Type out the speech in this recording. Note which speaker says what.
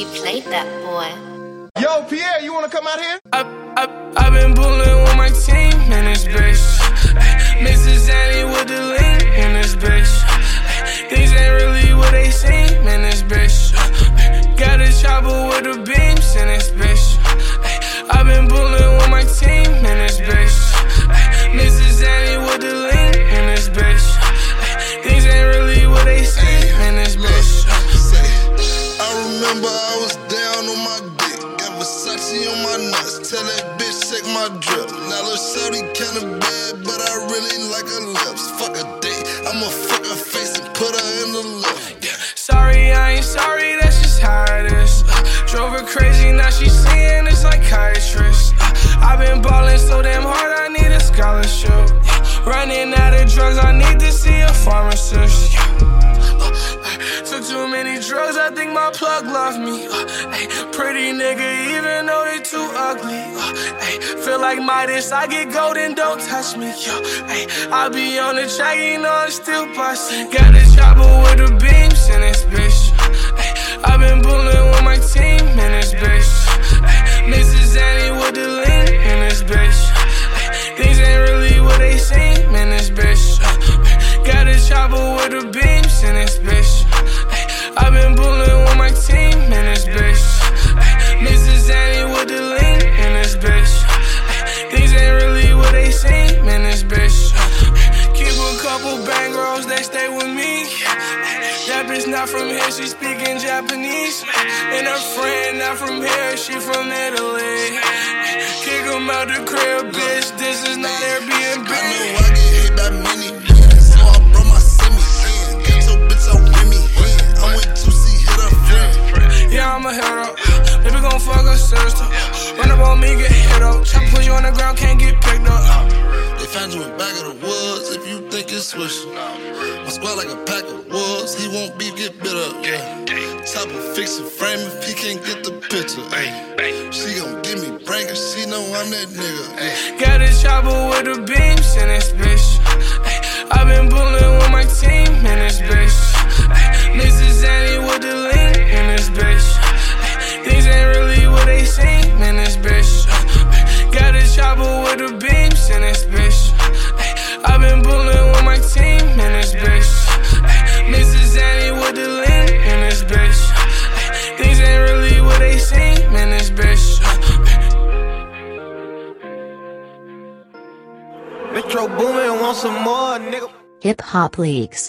Speaker 1: He played that boy.
Speaker 2: Yo, Pierre, you wanna come out here?
Speaker 3: I, I, I've been bullying with my team in this bitch. Mrs. Annie with the lean in this bitch.
Speaker 4: On my nuts. Tell that bitch shake my drip. Now little shorty kinda bad, but I really like her lips. Fuck a date. I'ma fuck her face and put her
Speaker 3: love me. Uh, ay, pretty nigga, even though they too ugly. Uh, ay, feel like Midas, I get golden, don't touch me. Yo, ay, I be on the track, you know I'm still busting. Got a chopper with the beams in this bitch. Ay, i been bullying with my team in this bitch. Ay, Mrs. Annie with the lean in this bitch. Ay, things ain't really what they seem in this bitch. Uh, got a chopper with the beams in this bitch. Bitch not from here, she speaking Japanese. And her friend not from here, she from Italy. Kick 'em out the crib, bitch. This is not Airbnb.
Speaker 4: I know I get hit by many so I brought my semi. Got your bitch out with me. I'm with Juicy, hit her friend.
Speaker 3: Yeah, I'm a hero. Baby gon' fuck her sister. Run up on me, get hit up. Try to put you on the ground, can't get picked up.
Speaker 4: They found you in back of the woods if you think it's swish. My squad like a pack of wolves, he won't be get bit up. Yeah. Chopper fix a frame if he can't get the picture. Ay. She gon' give me brain cause she know I'm that nigga. Ay.
Speaker 3: Got a chopper with the beams in this bitch.
Speaker 5: Metro Boomin want some more, nigga.
Speaker 6: Hip Hop Leagues.